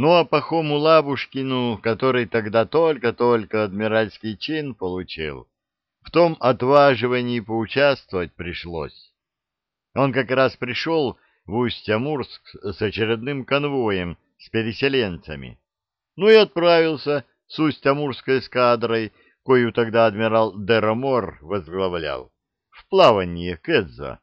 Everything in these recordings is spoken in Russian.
Ну а Пахому Лабушкину, который тогда только-только адмиральский чин получил, в том отваживании поучаствовать пришлось. Он как раз пришел в Усть-Амурск с очередным конвоем с переселенцами. Ну и отправился с Усть-Амурской эскадрой, кою тогда адмирал Деромор возглавлял, в плавание к Эдзо.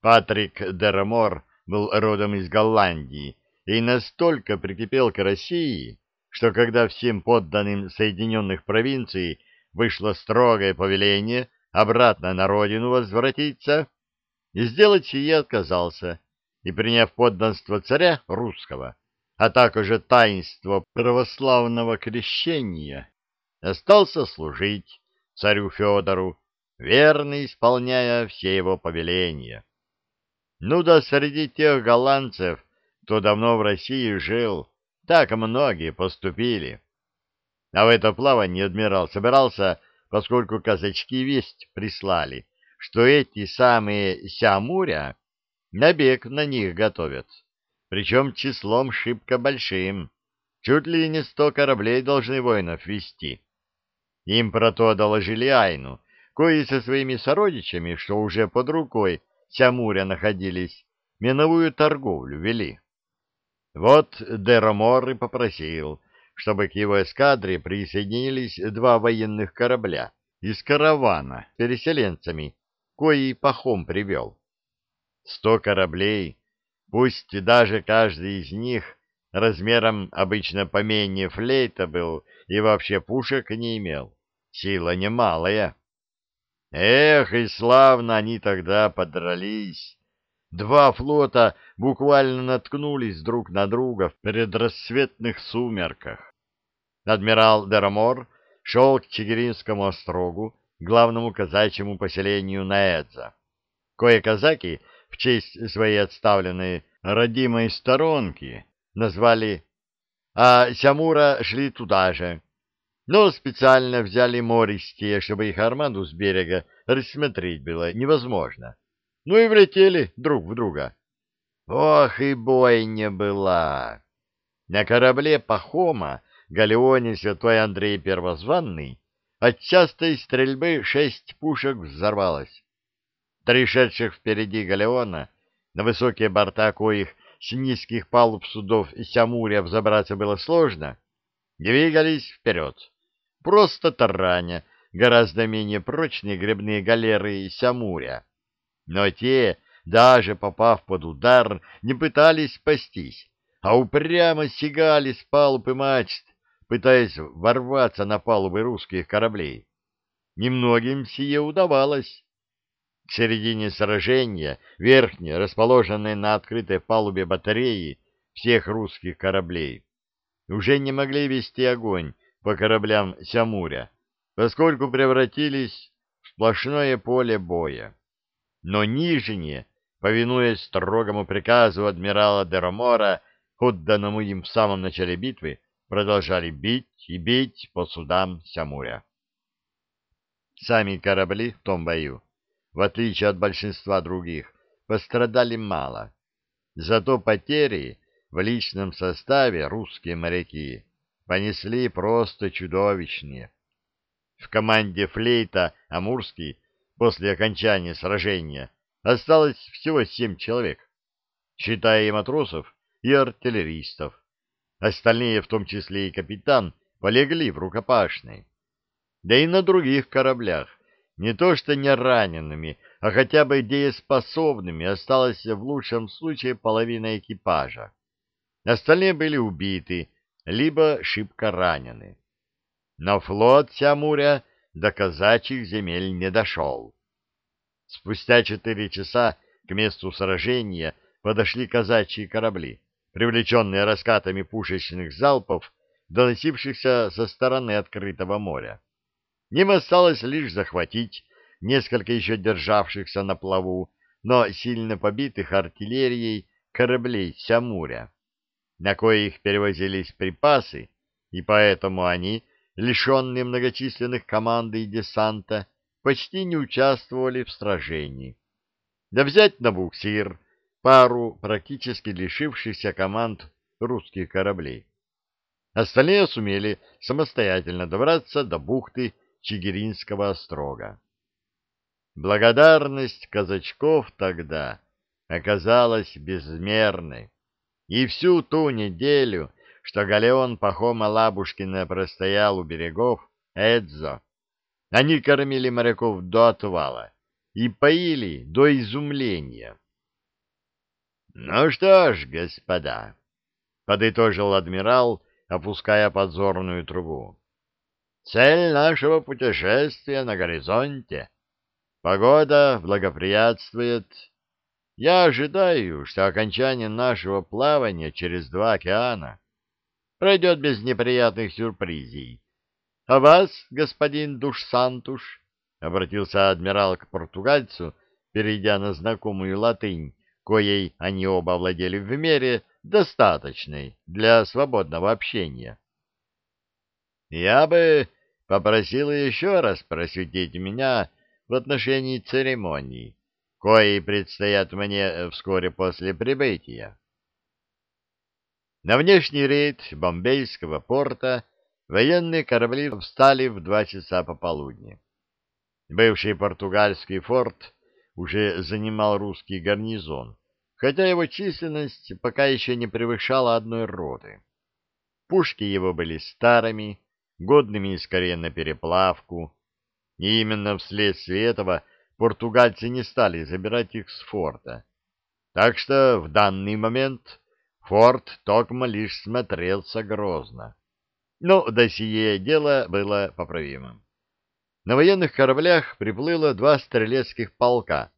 Патрик Деромор был родом из Голландии и настолько прикипел к России, что когда всем подданным Соединенных провинций вышло строгое повеление обратно на родину возвратиться, и сделать сие отказался, и, приняв подданство царя русского, а также таинство православного крещения, остался служить царю Федору, верно исполняя все его повеления. Ну да среди тех голландцев, кто давно в России жил, так многие поступили. А в это плавание адмирал собирался, поскольку казачки весть прислали, что эти самые Сямуря набег на них готовят, причем числом шибко большим, чуть ли не сто кораблей должны воинов вести. Им про то доложили Айну, кои со своими сородичами, что уже под рукой Сямуря находились, миновую торговлю вели. Вот Деромор и попросил, чтобы к его эскадре присоединились два военных корабля из каравана переселенцами, кои Пахом привел. Сто кораблей, пусть даже каждый из них размером обычно поменее флейта был и вообще пушек не имел, сила немалая. Эх, и славно они тогда подрались. Два флота буквально наткнулись друг на друга в предрассветных сумерках. Адмирал Дерамор шел к Чигиринскому острогу, главному казачьему поселению Наэдза. Кое-казаки в честь своей отставленной родимой сторонки назвали, а Сямура шли туда же, но специально взяли мористее, чтобы их армаду с берега рассмотреть было невозможно. Ну и влетели друг в друга. Ох, и бойня была! На корабле Пахома, галеоне Святой Андрей Первозванный, от частой стрельбы шесть пушек взорвалось. Три шедших впереди галеона, на высокие борта коих с низких палуб судов Сямуря взобраться было сложно, двигались вперед просто тараня гораздо менее прочные гребные галеры Сямуря. Но те, даже попав под удар, не пытались спастись, а упрямо сигали с палуб и мачт, пытаясь ворваться на палубы русских кораблей. Немногим сие удавалось. К середине сражения верхние, расположенные на открытой палубе батареи всех русских кораблей, уже не могли вести огонь по кораблям Сямуря, поскольку превратились в сплошное поле боя. Но нижние, повинуясь строгому приказу адмирала Деромора, отданному им в самом начале битвы, продолжали бить и бить по судам Сямуря. Сами корабли в том бою, в отличие от большинства других, пострадали мало. Зато потери в личном составе русские моряки понесли просто чудовищные. В команде флейта «Амурский» после окончания сражения осталось всего семь человек, считая и матросов, и артиллеристов. Остальные, в том числе и капитан, полегли в рукопашной. Да и на других кораблях, не то что не ранеными, а хотя бы дееспособными, осталось в лучшем случае половина экипажа. Остальные были убиты, либо шибко ранены. Но флот Сямуря до казачьих земель не дошел. Спустя четыре часа к месту сражения подошли казачьи корабли, привлеченные раскатами пушечных залпов, доносившихся со стороны открытого моря. Им осталось лишь захватить несколько еще державшихся на плаву, но сильно побитых артиллерией кораблей Сямуря на коих перевозились припасы, и поэтому они, лишенные многочисленных команды и десанта, почти не участвовали в сражении. Да взять на буксир пару практически лишившихся команд русских кораблей. Остальные сумели самостоятельно добраться до бухты Чигиринского острога. Благодарность казачков тогда оказалась безмерной, и всю ту неделю, что галеон Пахома Лабушкина простоял у берегов Эдзо, они кормили моряков до отвала и поили до изумления. — Ну что ж, господа, — подытожил адмирал, опуская подзорную трубу, — цель нашего путешествия на горизонте. Погода благоприятствует. Я ожидаю, что окончание нашего плавания через два океана пройдет без неприятных сюрпризей. А вас, господин Душсантуш, — обратился адмирал к португальцу, перейдя на знакомую латынь, коей они оба владели в мере достаточной для свободного общения. Я бы попросил еще раз просветить меня в отношении церемоний, кои предстоят мне вскоре после прибытия. На внешний рейд Бомбейского порта военные корабли встали в два часа пополудни. Бывший португальский форт уже занимал русский гарнизон, хотя его численность пока еще не превышала одной роты. Пушки его были старыми, годными скорее на переплавку, и именно вследствие этого португальцы не стали забирать их с форта. Так что в данный момент форт Токма лишь смотрелся грозно. Но до сие дело было поправимым. На военных кораблях приплыло два стрелецких полка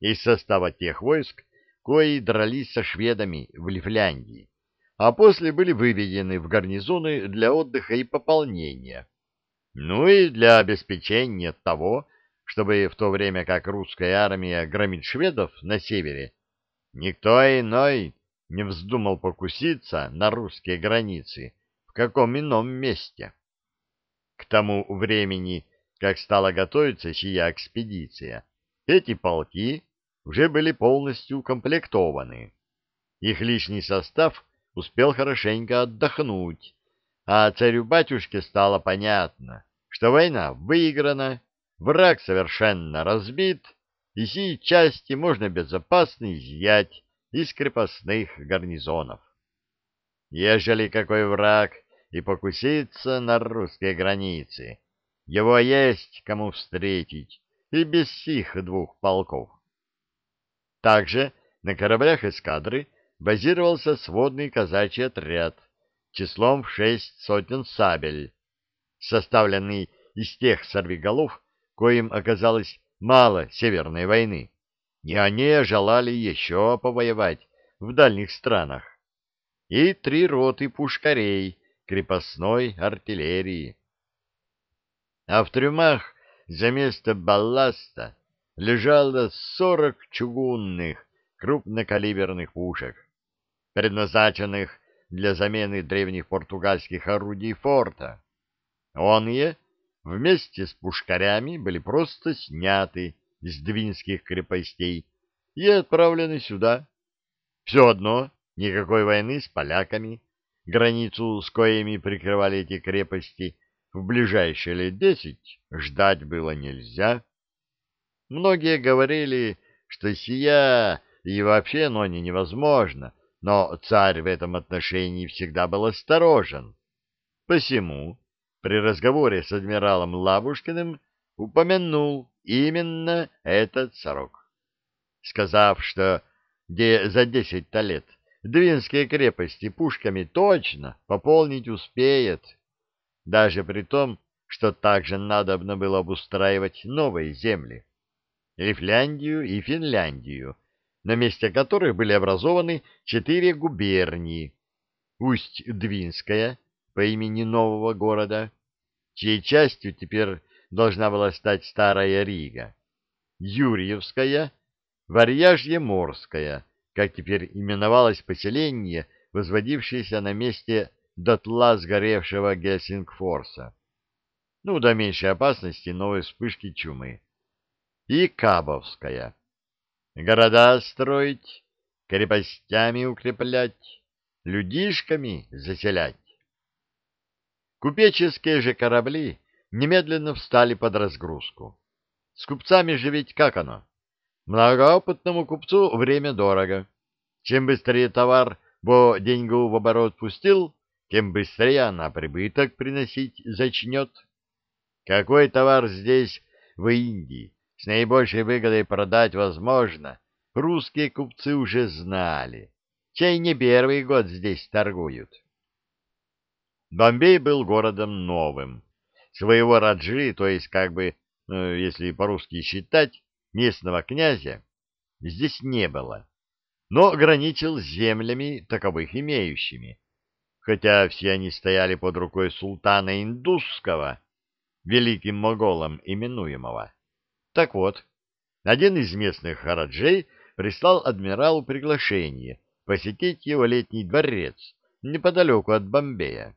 из состава тех войск, кои дрались со шведами в Лифляндии, а после были выведены в гарнизоны для отдыха и пополнения, ну и для обеспечения того, чтобы в то время как русская армия громит шведов на севере, никто иной не вздумал покуситься на русские границы в каком ином месте. К тому времени, как стала готовиться сия экспедиция, эти полки уже были полностью укомплектованы. Их личный состав успел хорошенько отдохнуть, а царю-батюшке стало понятно, что война выиграна, враг совершенно разбит, и сии части можно безопасно изъять из крепостных гарнизонов. Ежели какой враг и покусится на русские границы, его есть кому встретить и без сих двух полков. Также на кораблях эскадры базировался сводный казачий отряд числом в шесть сотен сабель, составленный из тех сорвиголов, коим оказалось мало Северной войны, и они желали еще повоевать в дальних странах, и три роты пушкарей крепостной артиллерии. А в трюмах за место балласта лежало сорок чугунных крупнокалиберных пушек, предназначенных для замены древних португальских орудий форта. Онье вместе с пушкарями были просто сняты из двинских крепостей и отправлены сюда. Все одно никакой войны с поляками, границу с коими прикрывали эти крепости, в ближайшие лет десять ждать было нельзя. Многие говорили, что сия и вообще но не невозможно, но царь в этом отношении всегда был осторожен. Посему при разговоре с адмиралом Лабушкиным упомянул именно этот срок, сказав, что где за десять-то лет Двинские крепости пушками точно пополнить успеет, даже при том, что также надобно было обустраивать новые земли. Лифляндию и Финляндию, на месте которых были образованы четыре губернии. Усть-Двинская по имени нового города, чьей частью теперь должна была стать Старая Рига, Юрьевская, Варьяжье-Морская, как теперь именовалось поселение, возводившееся на месте дотла сгоревшего Гельсингфорса. Ну, до меньшей опасности новой вспышки чумы и Кабовская. Города строить, крепостями укреплять, людишками заселять. Купеческие же корабли немедленно встали под разгрузку. С купцами же ведь как оно? Многоопытному купцу время дорого. Чем быстрее товар бо деньгу в оборот пустил, тем быстрее она прибыток приносить зачнет. Какой товар здесь, в Индии, с наибольшей выгодой продать возможно, русские купцы уже знали. Чай не первый год здесь торгуют. Бомбей был городом новым. Своего Раджи, то есть как бы, ну, если по-русски считать, местного князя, здесь не было, но граничил землями таковых имеющими, хотя все они стояли под рукой султана Индусского, великим моголом именуемого. Так вот, один из местных хараджей прислал адмиралу приглашение посетить его летний дворец неподалеку от Бомбея.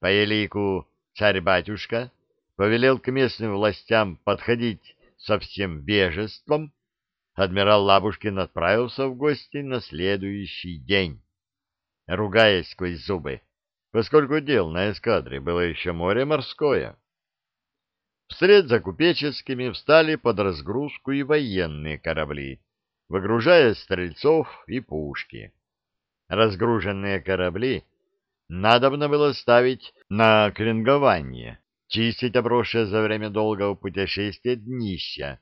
По елику царь-батюшка повелел к местным властям подходить со всем бежеством, адмирал Лабушкин отправился в гости на следующий день, ругаясь сквозь зубы, поскольку дел на эскадре было еще море морское. Вслед за купеческими встали под разгрузку и военные корабли, выгружая стрельцов и пушки. Разгруженные корабли надобно было ставить на кренгование, чистить обросшее за время долгого путешествия днища,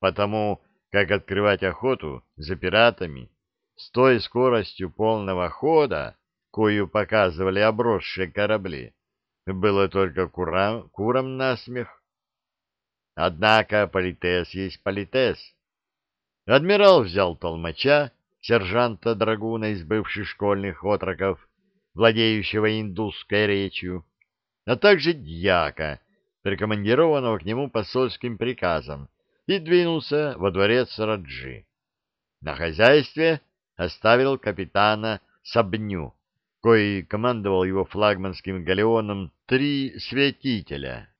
потому как открывать охоту за пиратами с той скоростью полного хода, кою показывали обросшие корабли, было только курам, курам насмех. Однако политес есть политес. Адмирал взял толмача, сержанта Драгуна из бывших школьных отроков, владеющего индусской речью, а также дьяка, прикомандированного к нему посольским приказом, и двинулся во дворец Раджи. На хозяйстве оставил капитана Сабню, кой командовал его флагманским галеоном три святителя